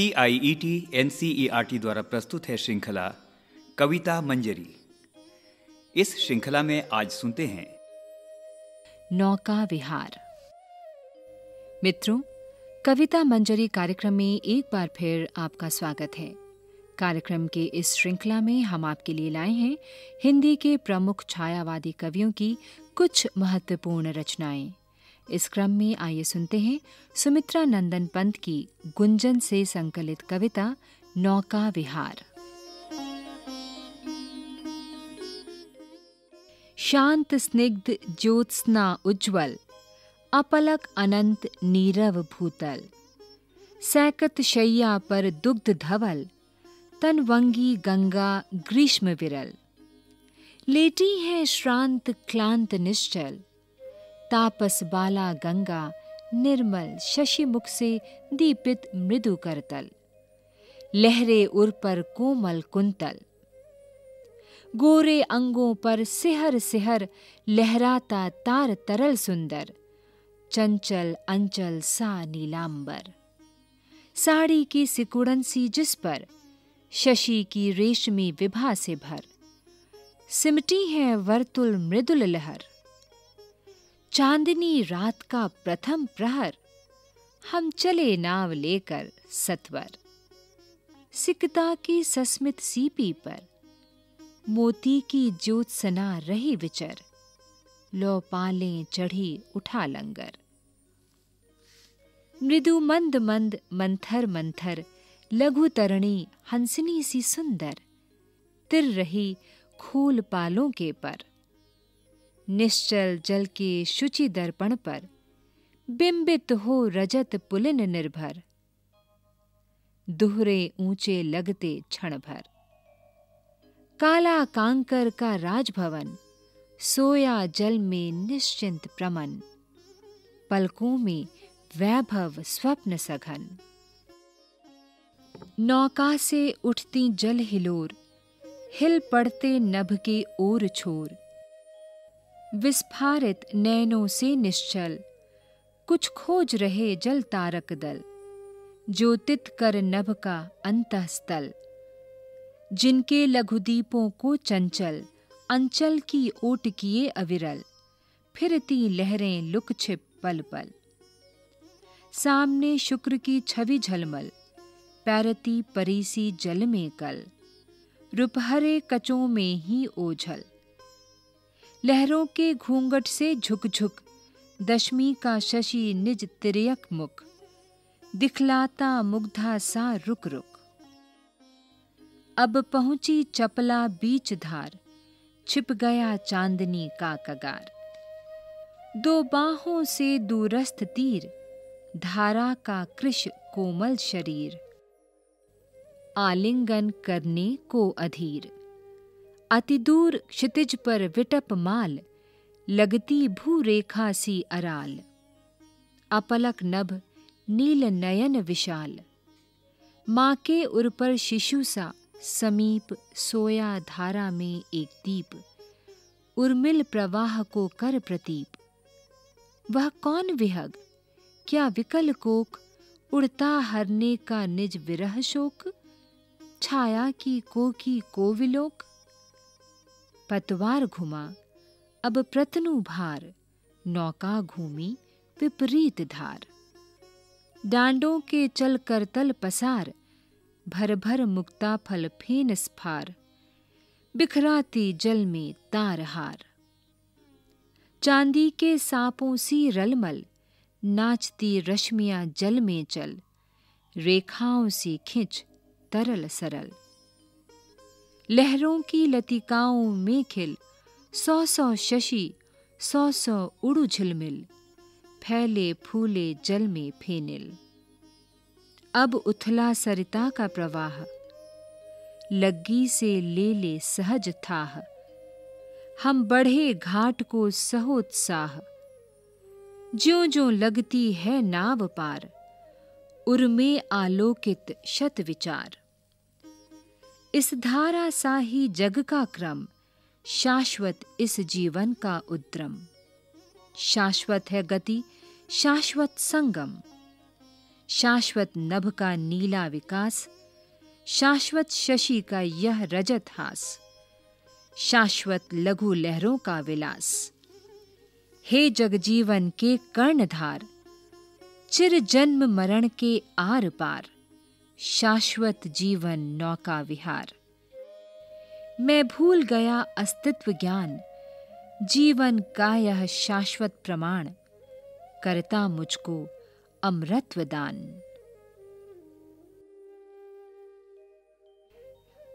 C I E T N C E R T द्वारा प्रस्तुत है श्रृंखला कविता मंजरी। इस श्रृंखला में आज सुनते हैं। नौका विहार। मित्रों, कविता मंजरी कार्यक्रम में एक बार फिर आपका स्वागत है। कार्यक्रम के इस श्रृंखला में हम आपके लिए लाए हैं हिंदी के प्रमुख छायावादी कवियों की कुछ महत्वपूर्ण रचनाएँ। इस क्रम में आइए सुनते हैं सुमित्रा नंदन पंत की गुंजन से संकलित कविता, नौका विहार। शांत स्निग्ध ज्योत्सना उज्ज्वल, अपलक अनंत नीरव भूतल। सैकत शैया पर दुग्ध धवल तनवंगी गंगा ग्रीष्म विरल। लेटी है श्रांत क्लांत निश्चल तापस बाला गंगा, निर्मल शशि मुख से दीपित मृदु करतल। लहरे उर पर कोमल कुंतल। गोरे अंगों पर सिहर सिहर लहराता तार तरल सुंदर, चंचल अंचल सा नीलांबर। साड़ी की सिकुड़न सी जिस पर, शशि की रेशमी विभा से भर। सिमटी है वर्तुल मृदुल लहर। चांदनी रात का प्रथम प्रहर, हम चले नाव लेकर सत्वर। सिकता की सस्मित सीपी पर, मोती की ज्योत सना रही विचर लो पाले चढ़ी उठा लंगर। मृदु मंद मंद मंथर मंथर, लघु तरणी हंसनी सी सुंदर, तिर रही खोल पालों के पर। निश्चल जल के शुचि दर्पण पर, बिंबित हो रजत पुलिन निर्भर। दुहरे ऊँचे लगते क्षण भर। काला कांकर का राजभवन, सोया जल में निश्चिंत प्रमन। पलकों में वैभव स्वप्न सघन। नौका से उठती जल हिलोर, हिल पड़ते नभ के ओर छोर। विस्फारित नैनों से निश्चल। कुछ खोज रहे जल तारक दल, ज्योतित कर नभ का अंतस्थल। जिनके लघुदीपों को चंचल, अंचल की ओट किए अविरल, फिरती लहरें लुक छिप पल पल सामने शुक्र की छवि झलमल, पैरती परीसी जल में कल। रुपहरे कचों में ही ओझल। लहरों के घूंघट से झुक झुक दशमी का शशि निज तिरयक मुख, दिखलाता मुग्धा सा रुक रुक। अब पहुँची चपला बीच धार, छिप गया चांदनी का कगार। दो बाहों से दूरस्थ तीर, धारा का कृष कोमल शरीर। आलिंगन करने को अधीर। अति दूर क्षितिज पर विटप माल, लगती भू रेखा सी अराल। अपलक नभ, नील नयन विशाल। माँ के उर पर शिशु सा, समीप सोया धारा में एक दीप। उर्मिल प्रवाह को कर प्रतीप। वह कौन विहग? क्या विकल कोक? उड़ता हरने का निज विरह शोक? छाया की कोकी कोविलोक? पतवार घुमा, अब प्रतनु भार, नौका घूमी विपरीत धार। डांडों के चल कर तल पसार भर भर मुक्ता फल फेन स्फार, बिखराती जल में तार हार। चांदी के सांपों सी रलमल, नाचती रश्मियाँ जल में चल, रेखाओं सी खिंच तरल सरल। लहरों की लतिकाओं में खिल। सौ सौ शशि सौ सौ उड़ू झिलमिल। फैले फूले जल में फेनिल। अब उथला सरिता का प्रवाह। लग्गी से ले ले सहज थाह। हम बढ़े घाट को सहोत्साह ज्यो ज्यो लगती है नाव पार। उर्मे आलोकित शत विचार। इस धारा सा ही जग का क्रम, शाश्वत इस जीवन का उद्रम। शाश्वत है गति, शाश्वत संगम। शाश्वत नभ का नीला विकास, शाश्वत शशि का यह रजत हास, शाश्वत लघु लहरों का विलास। हे जगजीवन के कर्णधार, चिर जन्म मरण के आर पार। शाश्वत जीवन नौका विहार। मैं भूल गया अस्तित्व ज्ञान, जीवन का यह शाश्वत प्रमाण, करता मुझको अमृतव दान।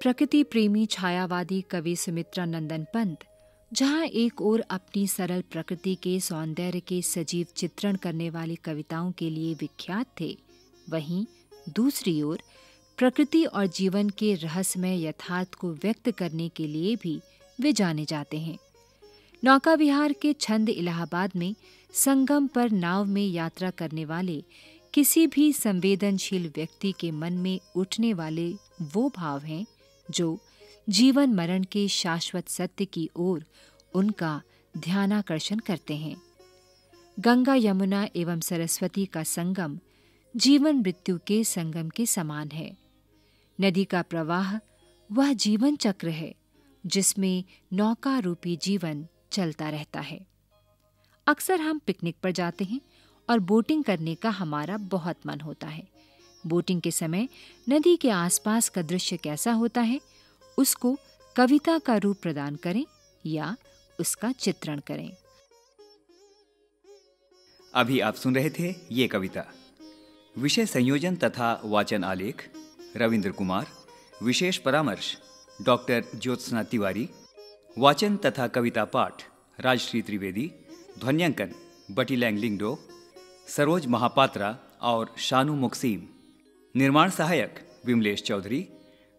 प्रकृति प्रेमी छायावादी कवि सुमित्रा नंदन पंत, जहाँ एक ओर अपनी सरल प्रकृति के सौंदर्य के सजीव चित्रण करने वाली कविताओं के लिए विख्यात थे, वहीं दूसरी ओर, प्रकृति और जीवन के रहस्यमय यथार्थ को व्यक्त करने के लिए भी वे जाने जाते हैं। नौका विहार के छंद इलाहाबाद में संगम पर नाव में यात्रा करने वाले किसी भी संवेदनशील व्यक्ति के मन में उठने वाले वो भाव हैं, जो जीवन मरण के शाश्वत सत्य की ओर उनका ध्यानाकर्षण करते हैं। गंगा यमुना एवं सरस्वती का संगम जीवन मृत्यु के संगम के समान है। नदी का प्रवाह वह जीवन चक्र है, जिसमें नौका रूपी जीवन चलता रहता है। अक्सर हम पिकनिक पर जाते हैं और बोटिंग करने का हमारा बहुत मन होता है। बोटिंग के समय नदी के आसपास का दृश्य कैसा होता है, उसको कविता का रूप प्रदान करें या उसका चित्रण करें। अभी आप सुन रहे थे ये कविता। विषय संयोजन तथा वाचन आलेख, रविंद्र कुमार, विशेष परामर्श, डॉक्टर ज्योत्सना तिवारी, वाचन तथा कविता पाठ, राजश्री त्रिवेदी, ध्वन्यांकन बटी लैंग लिंगडो, सरोज महापात्रा और शानू मुक्सीम, निर्माण सहायक विमलेश चौधरी,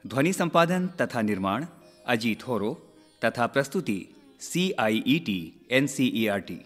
ध्वनि संपादन तथा निर्माण अजीत होरो, तथा प्रस्तुति C I E T N C E R T